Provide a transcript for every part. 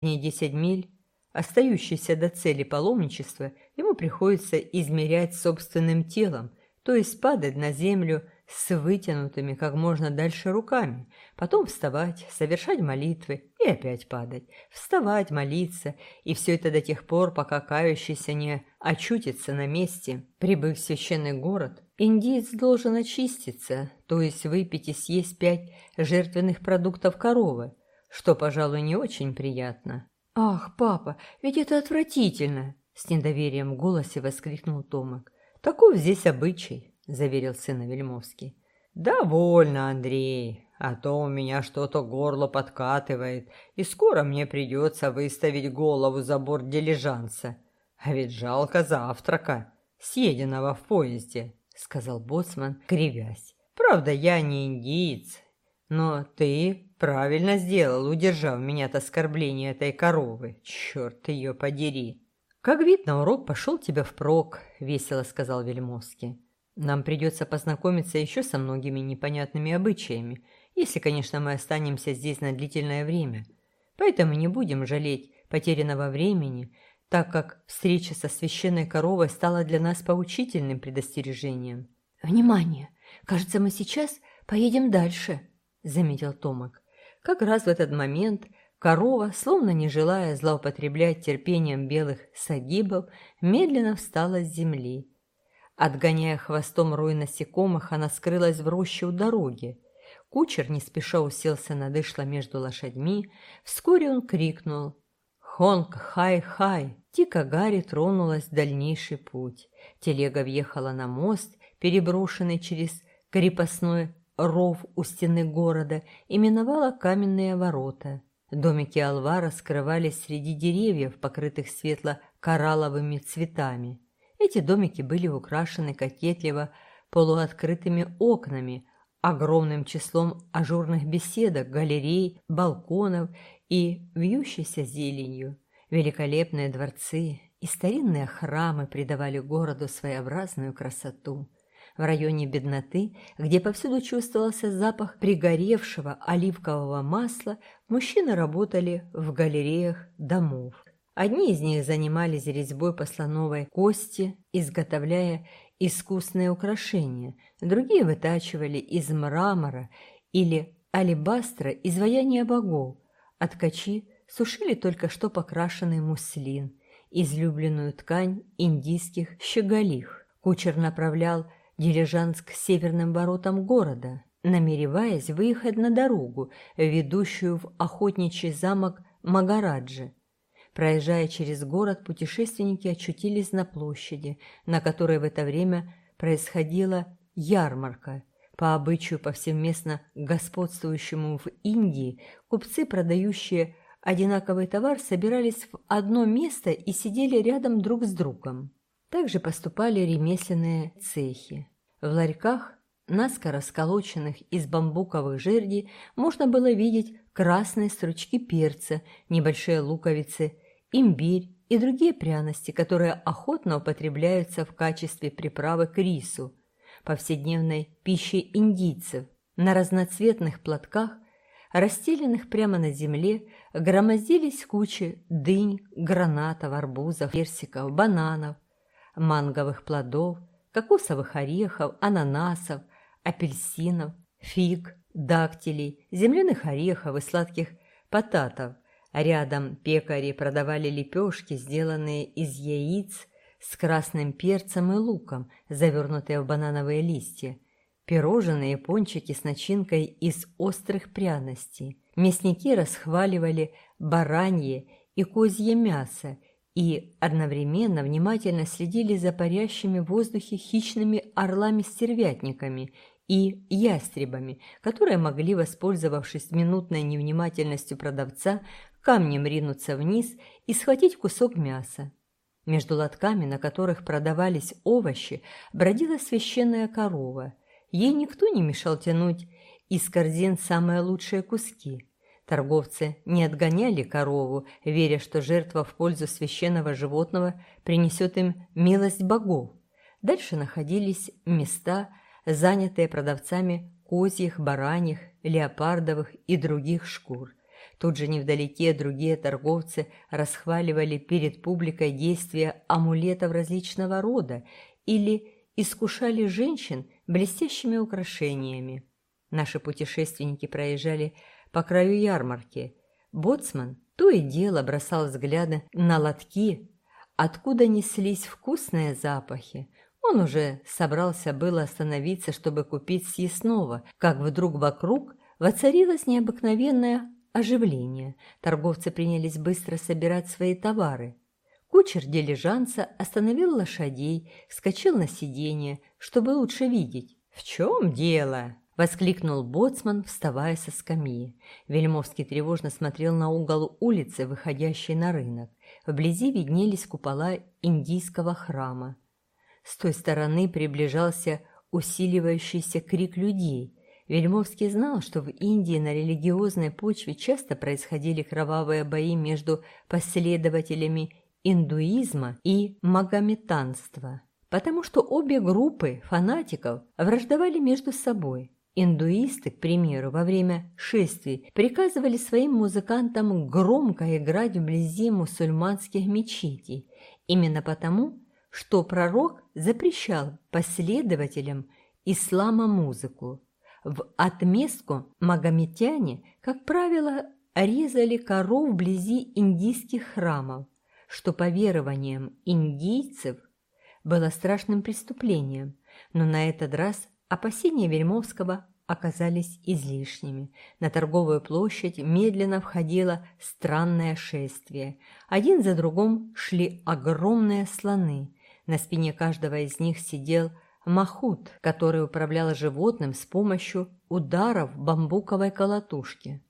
последние десять миль, остающиеся до цели паломничества, ему приходится измерять собственным телом, то есть падать на землю с вытянутыми как можно дальше руками, потом вставать, совершать молитвы и опять падать, вставать, молиться, и все это до тех пор, пока кающийся не очутится на месте. Прибыв в священный город, индиец должен очиститься, то есть выпить и съесть пять жертвенных продуктов коровы, что, пожалуй, не очень приятно. «Ах, папа, ведь это отвратительно!» С недоверием в голосе воскликнул Томик. «Таков здесь обычай», — заверил сына Вельмовский. «Довольно, Андрей, а то у меня что-то горло подкатывает, и скоро мне придется выставить голову за борт дилижанса. А ведь жалко завтрака, съеденного в поезде», — сказал боцман, кривясь. «Правда, я не индиец, но ты правильно сделал, удержав меня от оскорбления этой коровы. Черт ее подери!» «Как видно, урок пошел тебе впрок», — весело сказал Вельмовский. «Нам придется познакомиться еще со многими непонятными обычаями, если, конечно, мы останемся здесь на длительное время. Поэтому не будем жалеть потерянного времени, так как встреча со священной коровой стала для нас поучительным предостережением». «Внимание! Кажется, мы сейчас поедем дальше», — заметил Томек. Как раз в этот момент Корова, словно не желая злоупотреблять терпением белых сагибов, медленно встала с земли. Отгоняя хвостом рой насекомых, она скрылась в роще у дороги. Кучер не спеша уселся на дышло между лошадьми. Вскоре он крикнул «Хонг, хай-хай!» Тикка-гари тронулась в дальнейший путь. Телега въехала на мост, переброшенный через крепостной ров у стены города, и каменные ворота. Домики Алвара скрывались среди деревьев, покрытых светло-коралловыми цветами. Эти домики были украшены кокетливо полуоткрытыми окнами, огромным числом ажурных беседок, галерей, балконов и вьющейся зеленью. Великолепные дворцы и старинные храмы придавали городу своеобразную красоту в районе бедноты, где повсюду чувствовался запах пригоревшего оливкового масла, мужчины работали в галереях домов. Одни из них занимались резьбой по слоновой кости, изготовляя искусные украшения, другие вытачивали из мрамора или алебастра изваяния богов, а ткачи сушили только что покрашенный муслин, излюбленную ткань индийских щеголих. Кучер направлял дилижанс к северным воротам города, намереваясь выехать на дорогу, ведущую в охотничий замок Магараджи. Проезжая через город, путешественники очутились на площади, на которой в это время происходила ярмарка. По обычаю повсеместно господствующему в Индии, купцы, продающие одинаковый товар, собирались в одно место и сидели рядом друг с другом. Также поступали ремесленные цехи. В ларьках, наскоро сколоченных из бамбуковых жердей, можно было видеть красные стручки перца, небольшие луковицы, имбирь и другие пряности, которые охотно употребляются в качестве приправы к рису, повседневной пищей индийцев. На разноцветных платках, расстеленных прямо на земле, громоздились кучи дынь, гранатов, арбузов, персиков, бананов – манговых плодов, кокосовых орехов, ананасов, апельсинов, фиг, дактилей, земляных орехов и сладких потатов. Рядом пекари продавали лепешки, сделанные из яиц с красным перцем и луком, завернутые в банановые листья, пирожные пончики с начинкой из острых пряностей. Мясники расхваливали баранье и козье мясо и одновременно внимательно следили за парящими в воздухе хищными орлами-стервятниками и ястребами, которые могли, воспользовавшись минутной невнимательностью продавца, камнем ринуться вниз и схватить кусок мяса. Между лотками, на которых продавались овощи, бродила священная корова. Ей никто не мешал тянуть из корзин самые лучшие куски. Торговцы не отгоняли корову, веря, что жертва в пользу священного животного принесет им милость богов. Дальше находились места, занятые продавцами козьих, бараньих, леопардовых и других шкур. Тут же невдалеке другие торговцы расхваливали перед публикой действия амулетов различного рода или искушали женщин блестящими украшениями. Наши путешественники проезжали по краю ярмарки. Боцман то и дело бросал взгляды на лотки, откуда неслись вкусные запахи. Он уже собрался было остановиться, чтобы купить съестного, как вдруг вокруг воцарилось необыкновенное оживление. Торговцы принялись быстро собирать свои товары. Кучер дилижанса остановил лошадей, вскочил на сиденье, чтобы лучше видеть. «В чем дело?» – воскликнул боцман, вставая со скамьи. Вельмовский тревожно смотрел на угол улицы, выходящей на рынок. Вблизи виднелись купола индийского храма. С той стороны приближался усиливающийся крик людей. Вельмовский знал, что в Индии на религиозной почве часто происходили кровавые бои между последователями индуизма и магометанства, потому что обе группы фанатиков враждовали между собой. Индуисты, к примеру, во время шествий приказывали своим музыкантам громко играть вблизи мусульманских мечетей, именно потому, что пророк запрещал последователям ислама музыку. В отместку магометяне, как правило, резали коров вблизи индийских храмов, что по верованиям индийцев было страшным преступлением, но на этот раз опасения Вельмовского оказались излишними. На торговую площадь медленно входило странное шествие. Один за другом шли огромные слоны. На спине каждого из них сидел махут, который управлял животным с помощью ударов бамбуковой колотушки.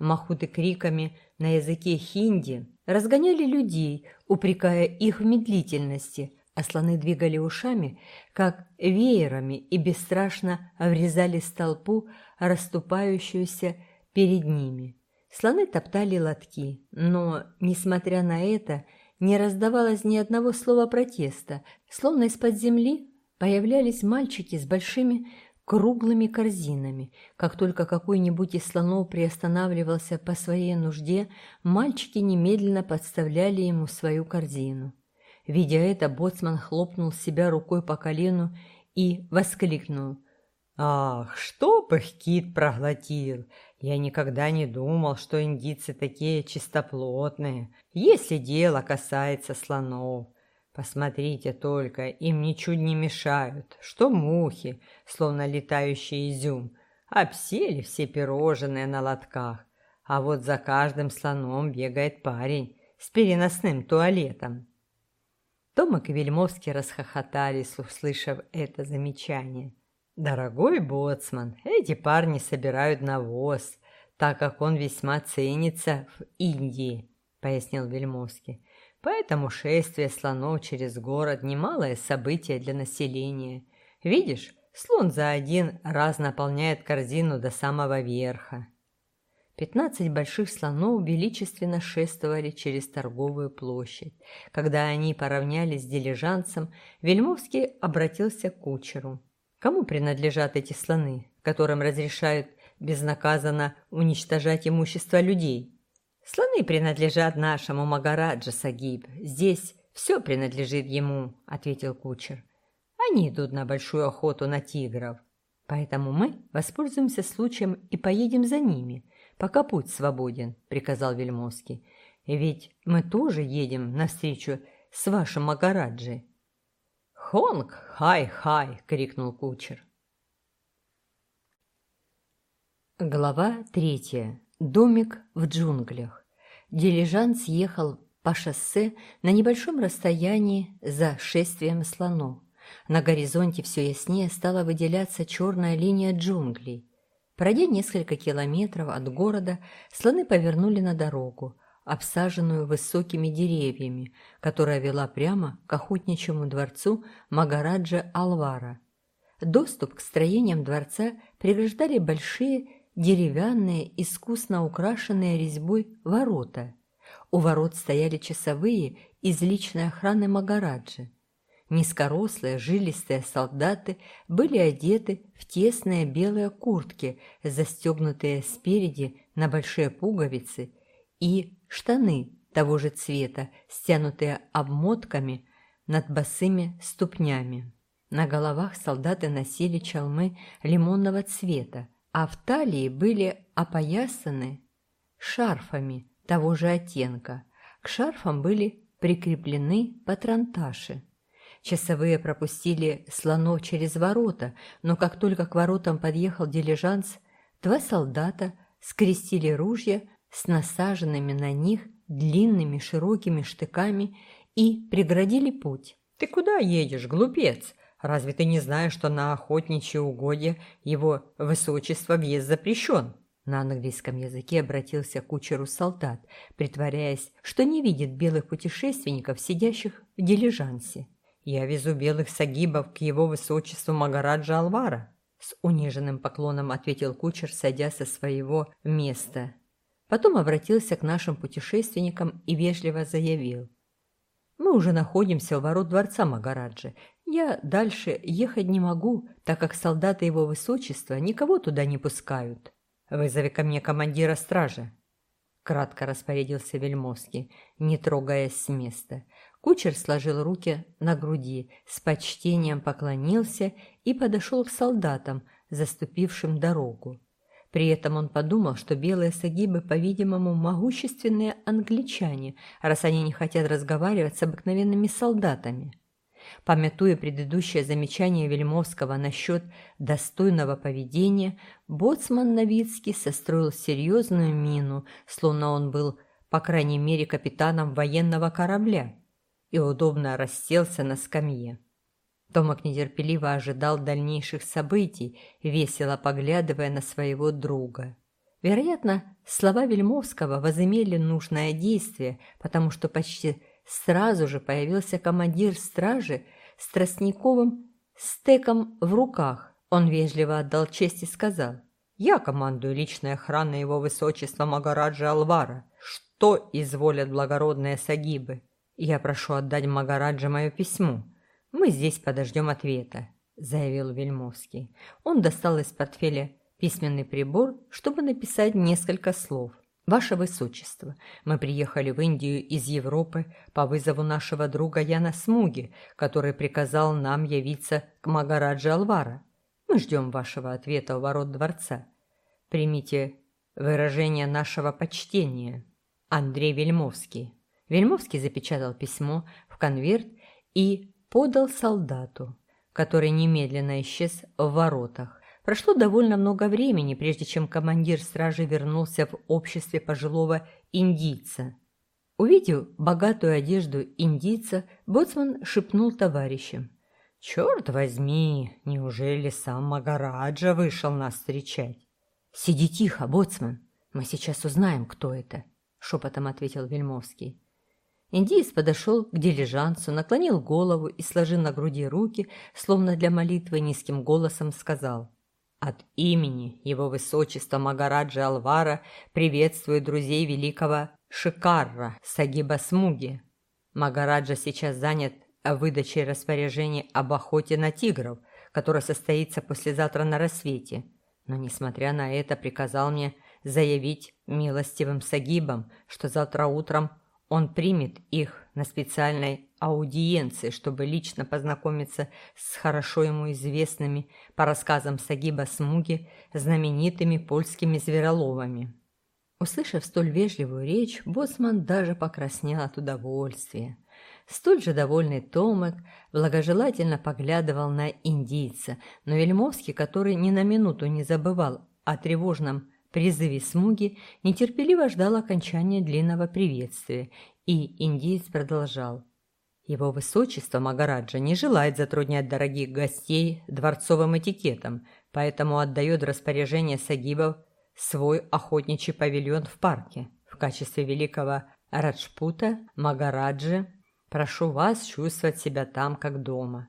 Махуты криками на языке хинди разгоняли людей, упрекая их в медлительности, а слоны двигали ушами, как веерами, и бесстрашно врезались в толпу, расступающуюся перед ними. Слоны топтали лотки, но, несмотря на это, не раздавалось ни одного слова протеста, словно из-под земли появлялись мальчики с большими круглыми корзинами. Как только какой-нибудь из слонов приостанавливался по своей нужде, мальчики немедленно подставляли ему свою корзину. Видя это, боцман хлопнул себя рукой по колену и воскликнул. «Ах, чтоб их кит проглотил! Я никогда не думал, что индийцы такие чистоплотные, если дело касается слонов. Посмотрите только, им ничуть не мешают, что мухи, словно летающий изюм, обсели все пирожные на лотках, а вот за каждым слоном бегает парень с переносным туалетом. Томак и Вельмовский расхохотались, услышав это замечание. «Дорогой боцман, эти парни собирают навоз, так как он весьма ценится в Индии», — пояснил Вельмовский. Поэтому шествие слонов через город – немалое событие для населения. Видишь, слон за один раз наполняет корзину до самого верха. Пятнадцать больших слонов величественно шествовали через торговую площадь. Когда они поравнялись с дилижансом, Вельмовский обратился к кучеру. Кому принадлежат эти слоны, которым разрешают безнаказанно уничтожать имущество людей? «Слоны принадлежат нашему Магараджа, Сагиб. Здесь все принадлежит ему», — ответил кучер. «Они идут на большую охоту на тигров. Поэтому мы воспользуемся случаем и поедем за ними, пока путь свободен», — приказал Вельмовский. «Ведь мы тоже едем на встречу с вашим Магараджей». «Хонг, хай-хай!» — крикнул кучер. Глава третья. Домик в джунглях. Дилижанс ехал по шоссе на небольшом расстоянии за шествием слонов. На горизонте все яснее стала выделяться черная линия джунглей. Пройдя несколько километров от города, слоны повернули на дорогу, обсаженную высокими деревьями, которая вела прямо к охотничьему дворцу Магараджа Алвара. Доступ к строениям дворца преграждали большие деревянные, искусно украшенные резьбой ворота. У ворот стояли часовые из личной охраны Магараджи. Низкорослые, жилистые солдаты были одеты в тесные белые куртки, застегнутые спереди на большие пуговицы и штаны того же цвета, стянутые обмотками над босыми ступнями. На головах солдаты носили чалмы лимонного цвета, а в талии были опоясаны шарфами того же оттенка. К шарфам были прикреплены патронташи. Часовые пропустили слонов через ворота, но как только к воротам подъехал дилижанс, два солдата скрестили ружья с насаженными на них длинными широкими штыками и преградили путь. «Ты куда едешь, глупец? Разве ты не знаешь, что на охотничьи угодья его высочество въезд запрещен?» На английском языке обратился к кучеру солдат, притворяясь, что не видит белых путешественников, сидящих в дилижансе. «Я везу белых сагибов к его высочеству Магараджа Алвара», с униженным поклоном ответил кучер, садя со своего места. Потом обратился к нашим путешественникам и вежливо заявил. «Мы уже находимся у ворот дворца Магараджи. Я дальше ехать не могу, так как солдаты его высочества никого туда не пускают». «Вызови ко мне командира стражи», — кратко распорядился Вельмовский, не трогаясь с места. Кучер сложил руки на груди, с почтением поклонился и подошел к солдатам, заступившим дорогу. При этом он подумал, что белые сагибы, по-видимому, могущественные англичане, раз они не хотят разговаривать с обыкновенными солдатами. Памятуя предыдущее замечание Вельмовского насчет достойного поведения, боцман Новицкий состроил серьезную мину, словно он был, по крайней мере, капитаном военного корабля, и удобно расселся на скамье. Томок нетерпеливо ожидал дальнейших событий, весело поглядывая на своего друга. Вероятно, слова Вельмовского возымели нужное действие, потому что почти сразу же появился командир стражи с тростниковым стеком в руках. Он вежливо отдал честь и сказал, «Я командую личной охраной его высочества Магараджа Алвара. Что изволят благородные сагибы? Я прошу отдать Магараджа мое письмо». «Мы здесь подождем ответа», – заявил Вельмовский. Он достал из портфеля письменный прибор, чтобы написать несколько слов. «Ваше Высочество, мы приехали в Индию из Европы по вызову нашего друга Яна Смуги, который приказал нам явиться к Магараджи Алвара. Мы ждем вашего ответа у ворот дворца. Примите выражение нашего почтения. Андрей Вельмовский». Вельмовский запечатал письмо в конверт и подал солдату, который немедленно исчез в воротах. Прошло довольно много времени, прежде чем командир стражи вернулся в обществе пожилого индийца. Увидев богатую одежду индийца, боцман шепнул товарищам. «Черт возьми, неужели сам Магараджа вышел нас встречать?» «Сиди тихо, боцман, мы сейчас узнаем, кто это», — шепотом ответил Вельмовский. Индиец подошел к дилижансу, наклонил голову и, сложив на груди руки, словно для молитвы, низким голосом сказал «От имени его высочества Магараджи Алвара приветствую друзей великого Шикарра Сагиба Смуги. Магараджа сейчас занят выдачей распоряжений об охоте на тигров, которая состоится послезавтра на рассвете. Но, несмотря на это, приказал мне заявить милостивым Сагибам, что завтра утром он примет их на специальной аудиенции, чтобы лично познакомиться с хорошо ему известными, по рассказам Сагиба Смуги, знаменитыми польскими звероловами. Услышав столь вежливую речь, боссман даже покраснел от удовольствия. Столь же довольный Томек благожелательно поглядывал на индийца, но Вельмовский, который ни на минуту не забывал о тревожном призыве Смуги нетерпеливо ждал окончания длинного приветствия, и индиец продолжал. Его высочество Магараджа не желает затруднять дорогих гостей дворцовым этикетом, поэтому отдает распоряжение сагибов свой охотничий павильон в парке. В качестве великого Раджпута Магараджи прошу вас чувствовать себя там, как дома.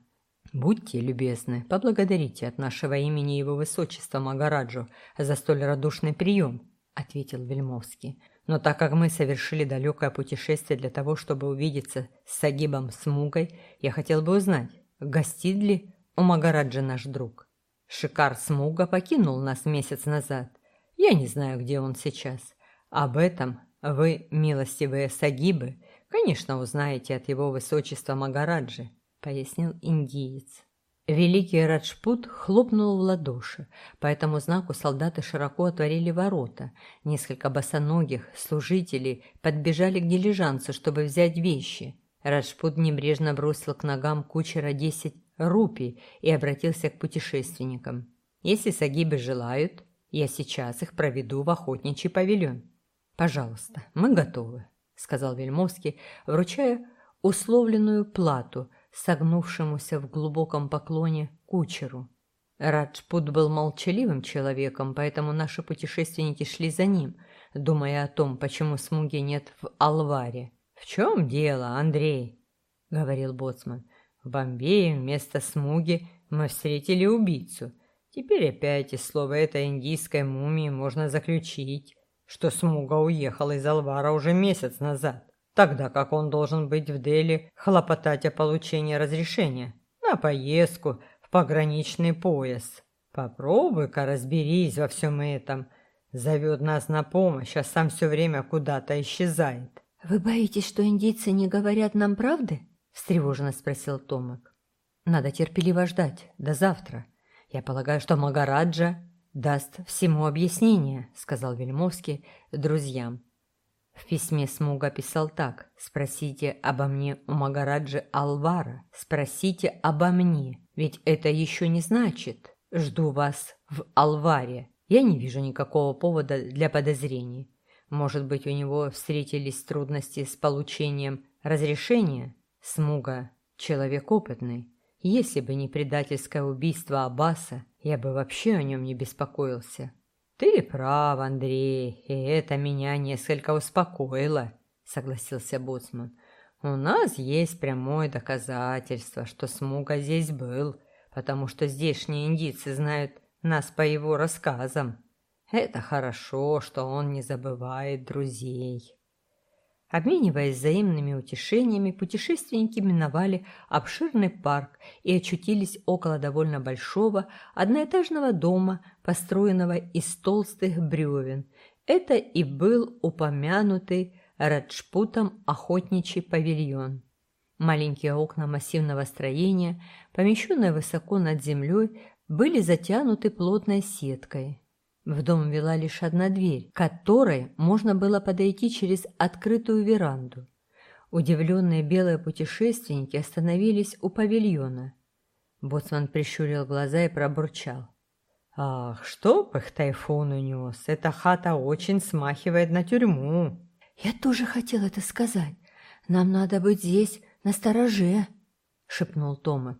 «Будьте любезны, поблагодарите от нашего имени его высочества Магараджу за столь радушный прием», — ответил Вельмовский. «Но так как мы совершили далекое путешествие для того, чтобы увидеться с Сагибом Смугой, я хотел бы узнать, гостит ли у Магараджа наш друг?» Шикар Смуга покинул нас месяц назад. Я не знаю, где он сейчас. Об этом вы, милостивые сагибы, конечно, узнаете от его высочества Магараджи, пояснил индиец. Великий Раджпут хлопнул в ладоши. По этому знаку солдаты широко отворили ворота. Несколько босоногих служителей подбежали к дилижансу, чтобы взять вещи. Раджпут небрежно бросил к ногам кучера десять рупий и обратился к путешественникам. «Если сагибы желают, я сейчас их проведу в охотничий павильон». «Пожалуйста, мы готовы», — сказал Вельмовский, вручая условленную плату согнувшемуся в глубоком поклоне кучеру. Раджпут был молчаливым человеком, поэтому наши путешественники шли за ним, думая о том, почему смуги нет в Алваре. «В чем дело, Андрей?» — говорил боцман. «В Бомбее вместо смуги мы встретили убийцу. Теперь опять из слова этой индийской мумии можно заключить, что смуга уехал из Алвара уже месяц назад тогда как он должен быть в Дели хлопотать о получении разрешения на поездку в пограничный пояс. Попробуй-ка разберись во всем этом. Зовет нас на помощь, а сам все время куда-то исчезает. «Вы боитесь, что индийцы не говорят нам правды?» – встревоженно спросил Томик. «Надо терпеливо ждать. До завтра. Я полагаю, что Магараджа даст всему объяснение», – сказал Вельмовский друзьям. В письме Смуга писал так «Спросите обо мне у Магараджи Алвара, спросите обо мне, ведь это еще не значит «жду вас в Алваре». Я не вижу никакого повода для подозрений. Может быть, у него встретились трудности с получением разрешения? Смуга – человек опытный. Если бы не предательское убийство Аббаса, я бы вообще о нем не беспокоился. «Ты прав, Андрей, и это меня несколько успокоило», — согласился Боцман. «У нас есть прямое доказательство, что Смуга здесь был, потому что здешние индийцы знают нас по его рассказам. Это хорошо, что он не забывает друзей». Обмениваясь взаимными утешениями, путешественники миновали обширный парк и очутились около довольно большого одноэтажного дома, построенного из толстых бревен. Это и был упомянутый Раджпутом охотничий павильон. Маленькие окна массивного строения, помещенные высоко над землей, были затянуты плотной сеткой. В дом вела лишь одна дверь, к которой можно было подойти через открытую веранду. Удивленные белые путешественники остановились у павильона. Боцман прищурил глаза и пробурчал. «Ах, что их тайфун унес! Эта хата очень смахивает на тюрьму!» «Я тоже хотел это сказать. Нам надо быть здесь, на стороже!» — шепнул Тома.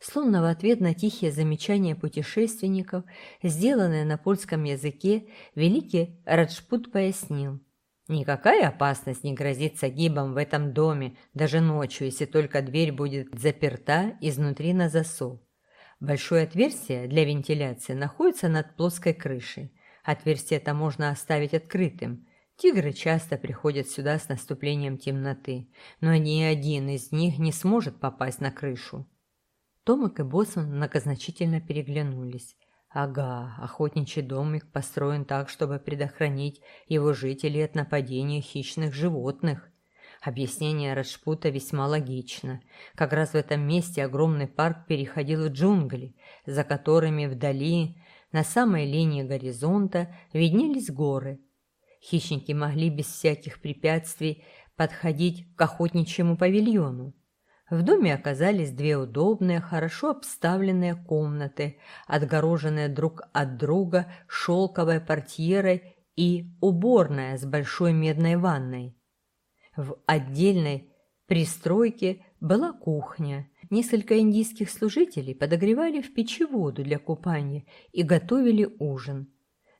Словно в ответ на тихие замечания путешественников, сделанные на польском языке, великий Раджпут пояснил. Никакая опасность не грозит сагибам в этом доме, даже ночью, если только дверь будет заперта изнутри на засов. Большое отверстие для вентиляции находится над плоской крышей. Отверстие это можно оставить открытым. Тигры часто приходят сюда с наступлением темноты, но ни один из них не сможет попасть на крышу. Томик и Босон многозначительно переглянулись. Ага, охотничий домик построен так, чтобы предохранить его жителей от нападения хищных животных. Объяснение Раджпута весьма логично. Как раз в этом месте огромный парк переходил в джунгли, за которыми вдали, на самой линии горизонта, виднелись горы. Хищники могли без всяких препятствий подходить к охотничьему павильону. В доме оказались две удобные, хорошо обставленные комнаты, отгороженные друг от друга шелковой портьерой и уборная с большой медной ванной. В отдельной пристройке была кухня. Несколько индийских служителей подогревали в печи воду для купания и готовили ужин.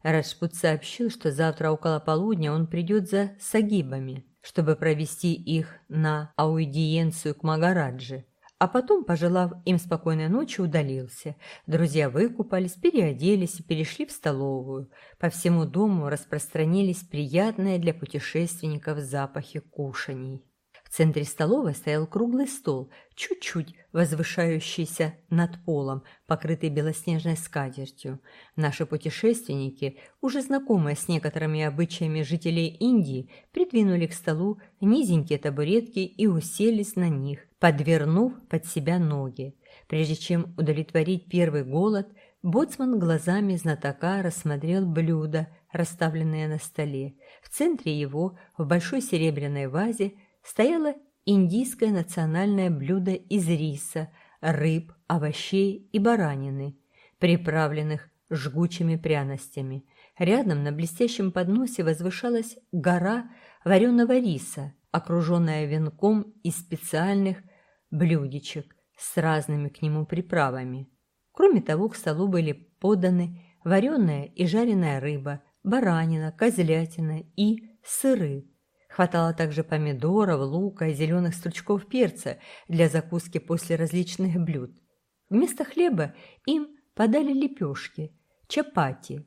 Раджпут сообщил, что завтра около полудня он придет за сагибами чтобы провести их на аудиенцию к Магараджи, а потом, пожелав им спокойной ночи, удалился. Друзья выкупались, переоделись и перешли в столовую. По всему дому распространились приятные для путешественников запахи кушаний. В центре столовой стоял круглый стол, чуть-чуть возвышающийся над полом, покрытый белоснежной скатертью. Наши путешественники, уже знакомые с некоторыми обычаями жителей Индии, придвинули к столу низенькие табуретки и уселись на них, подвернув под себя ноги. Прежде чем удовлетворить первый голод, боцман глазами знатока рассмотрел блюда, расставленные на столе. В центре его, в большой серебряной вазе, стояло индийское национальное блюдо из риса, рыб, овощей и баранины, приправленных жгучими пряностями. Рядом на блестящем подносе возвышалась гора вареного риса, окруженная венком из специальных блюдечек с разными к нему приправами. Кроме того, к столу были поданы вареная и жареная рыба, баранина, козлятина и сыры, Хватало также помидоров, лука и зеленых стручков перца для закуски после различных блюд. Вместо хлеба им подали лепешки, чапати.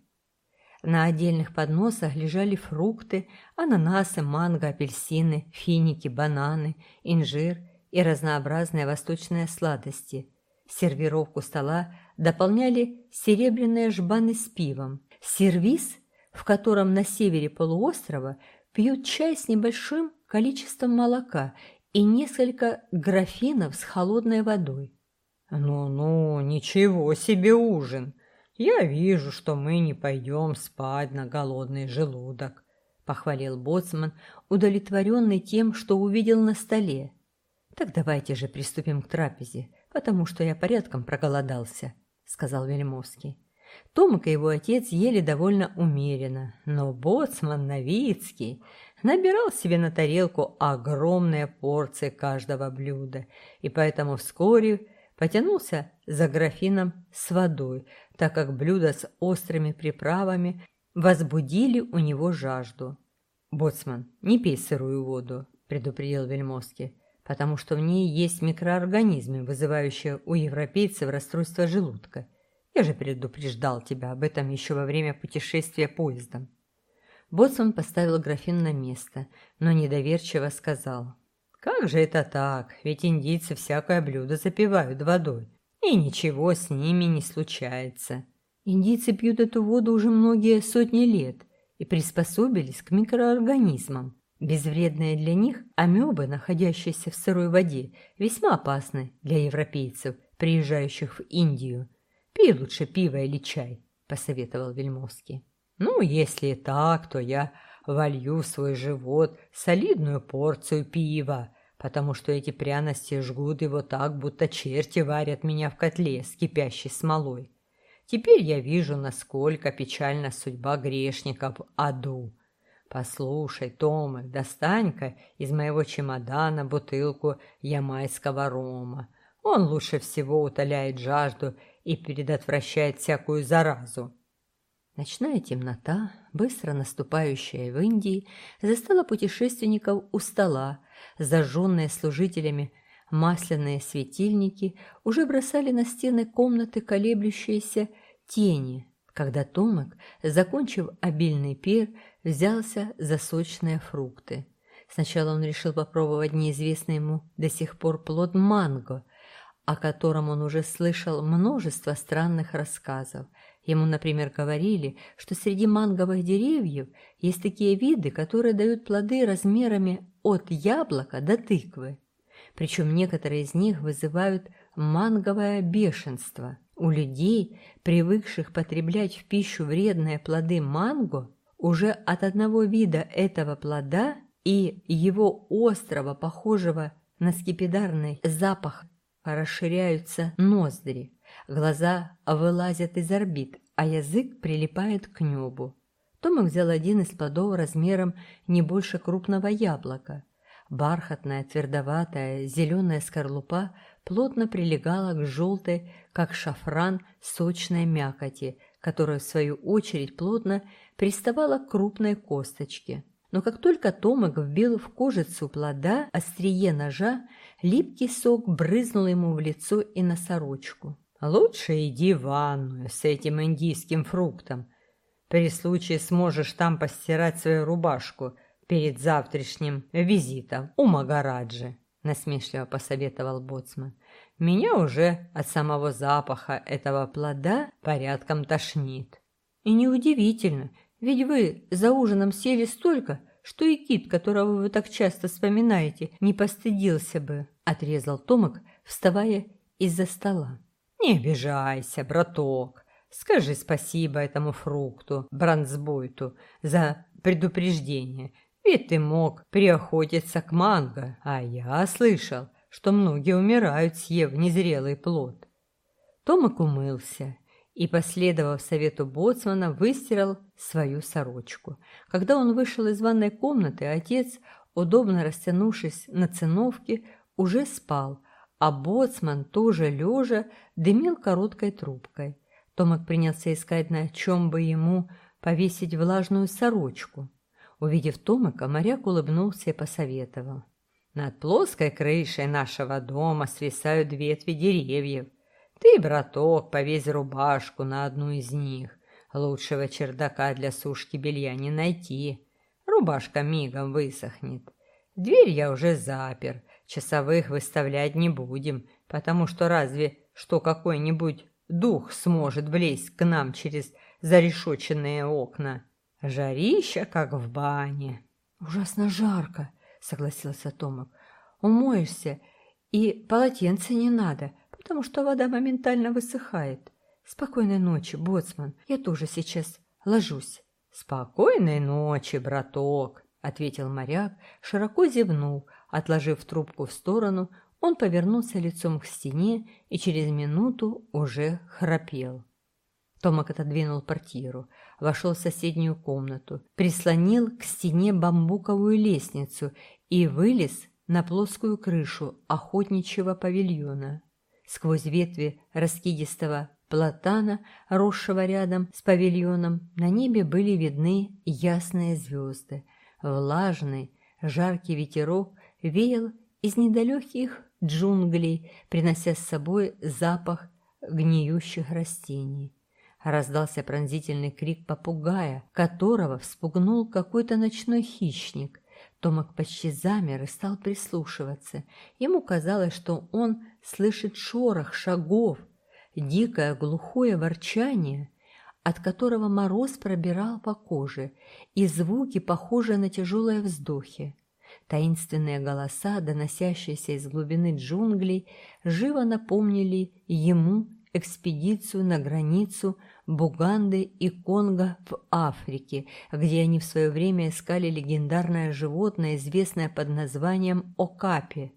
На отдельных подносах лежали фрукты, ананасы, манго, апельсины, финики, бананы, инжир и разнообразные восточные сладости. Сервировку стола дополняли серебряные жбаны с пивом. Сервиз, в котором на севере полуострова пьют чай с небольшим количеством молока и несколько графинов с холодной водой. «Ну-ну, ничего себе ужин! Я вижу, что мы не пойдем спать на голодный желудок», — похвалил боцман, удовлетворенный тем, что увидел на столе. «Так давайте же приступим к трапезе, потому что я порядком проголодался», — сказал Вельмовский. Томик и его отец ели довольно умеренно, но боцман Новицкий набирал себе на тарелку огромные порции каждого блюда, и поэтому вскоре потянулся за графином с водой, так как блюда с острыми приправами возбудили у него жажду. «Боцман, не пей сырую воду», – предупредил Вельмовский, «потому что в ней есть микроорганизмы, вызывающие у европейцев расстройство желудка. Я же предупреждал тебя об этом еще во время путешествия поездом. Боцман поставил графин на место, но недоверчиво сказал. «Как же это так? Ведь индийцы всякое блюдо запивают водой, и ничего с ними не случается». Индийцы пьют эту воду уже многие сотни лет и приспособились к микроорганизмам. Безвредные для них амебы, находящиеся в сырой воде, весьма опасны для европейцев, приезжающих в Индию. «Пей лучше пиво или чай», — посоветовал Вельмовский. «Ну, если и так, то я волью в свой живот солидную порцию пива, потому что эти пряности жгут его так, будто черти варят меня в котле с кипящей смолой. Теперь я вижу, насколько печальна судьба грешников в аду. Послушай, Томик, достань-ка из моего чемодана бутылку ямайского рома. Он лучше всего утоляет жажду и предотвращает всякую заразу. Ночная темнота, быстро наступающая в Индии, застала путешественников у стола, зажженные служителями масляные светильники уже бросали на стены комнаты колеблющиеся тени, когда Томик, закончив обильный пир, взялся за сочные фрукты. Сначала он решил попробовать неизвестный ему до сих пор плод манго, о котором он уже слышал множество странных рассказов. Ему, например, говорили, что среди манговых деревьев есть такие виды, которые дают плоды размерами от яблока до тыквы. Причем некоторые из них вызывают манговое бешенство. У людей, привыкших потреблять в пищу вредные плоды манго, уже от одного вида этого плода и его острого, похожего на скипидарный запах расширяются ноздри, глаза вылазят из орбит, а язык прилипает к небу. Томик взял один из плодов размером не больше крупного яблока. Бархатная, твердоватая, зеленая скорлупа плотно прилегала к желтой, как шафран, сочной мякоти, которая, в свою очередь, плотно приставала к крупной косточке. Но как только Томик вбил в кожицу плода острие ножа, липкий сок брызнул ему в лицо и на сорочку. «Лучше иди в ванную с этим индийским фруктом. При случае сможешь там постирать свою рубашку, перед завтрашним визитом у Магараджи», — насмешливо посоветовал Боцман. «Меня уже от самого запаха этого плода порядком тошнит». «И неудивительно, ведь вы за ужином сели столько, что и кит, которого вы так часто вспоминаете, не постыдился бы», — отрезал Томик, вставая из-за стола. «Не обижайся, браток. Скажи спасибо этому фрукту, бронзбойту, за предупреждение. Ведь ты мог приохотиться к манго, а я слышал, что многие умирают, съев незрелый плод». Томик умылся и, последовав совету боцмана, выстирал свою сорочку. Когда он вышел из ванной комнаты, отец, удобно растянувшись на циновке, уже спал, а боцман, тоже лежа, дымил короткой трубкой. Томик принялся искать, на чем бы ему повесить влажную сорочку. Увидев Томика, моряк улыбнулся и посоветовал. «Над плоской крышей нашего дома свисают ветви деревьев. Ты, браток, повесь рубашку на одну из них. Лучшего чердака для сушки белья не найти. Рубашка мигом высохнет. Дверь я уже запер, часовых выставлять не будем, потому что разве что какой-нибудь дух сможет влезть к нам через зарешоченные окна. Жарища, как в бане. «Ужасно жарко», — согласился Томок. «Умоешься, и полотенца не надо, потому что вода моментально высыхает. Спокойной ночи, боцман, я тоже сейчас ложусь». «Спокойной ночи, браток», — ответил моряк, широко зевнул, отложив трубку в сторону, он повернулся лицом к стене и через минуту уже храпел. Томак отодвинул портьеру, вошел в соседнюю комнату, прислонил к стене бамбуковую лестницу и вылез на плоскую крышу охотничьего павильона. Сквозь ветви раскидистого платана, росшего рядом с павильоном, на небе были видны ясные звезды. Влажный, жаркий ветерок веял из недалеких джунглей, принося с собой запах гниющих растений. Раздался пронзительный крик попугая, которого вспугнул какой-то ночной хищник. Томак почти замер и стал прислушиваться. Ему казалось, что он слышит шорох шагов, дикое глухое ворчание, от которого мороз пробирал по коже, и звуки, похожие на тяжелые вздохи. Таинственные голоса, доносящиеся из глубины джунглей, живо напомнили ему экспедицию на границу Буганды и Конго в Африке, где они в свое время искали легендарное животное, известное под названием Окапи.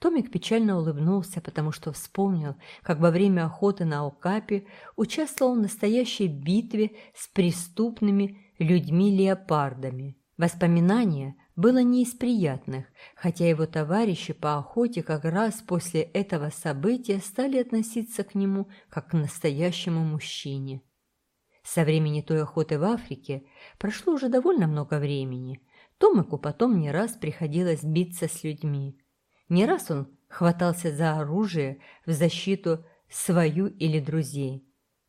Томик печально улыбнулся, потому что вспомнил, как во время охоты на Окапи участвовал в настоящей битве с преступными людьми-леопардами. Воспоминания было не из приятных, хотя его товарищи по охоте как раз после этого события стали относиться к нему как к настоящему мужчине. Со времени той охоты в Африке прошло уже довольно много времени. Томику потом не раз приходилось биться с людьми. Не раз он хватался за оружие в защиту свою или друзей.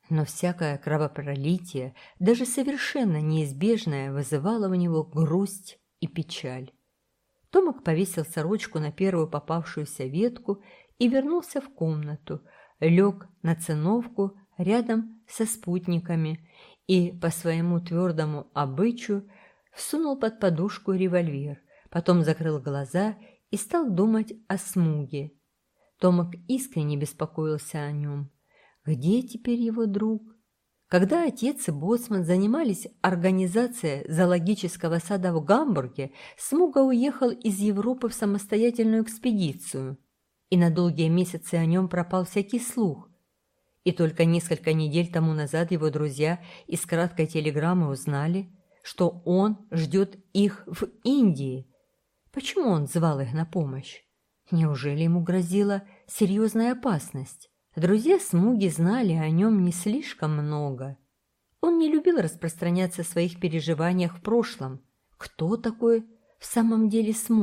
Но всякое кровопролитие, даже совершенно неизбежное, вызывало у него грусть и печаль. Томок повесил сорочку на первую попавшуюся ветку и вернулся в комнату, лег на циновку рядом со спутниками и по своему твердому обычаю всунул под подушку револьвер, потом закрыл глаза и стал думать о Смуге. Томок искренне беспокоился о нем. Где теперь его друг? Когда отец и боцман занимались организацией зоологического сада в Гамбурге, Смуга уехал из Европы в самостоятельную экспедицию, и на долгие месяцы о нем пропал всякий слух. И только несколько недель тому назад его друзья из краткой телеграммы узнали, что он ждет их в Индии. Почему он звал их на помощь? Неужели ему грозила серьезная опасность? Друзья Смуги знали о нем не слишком много. Он не любил распространяться о своих переживаниях в прошлом. Кто такой в самом деле Смуг?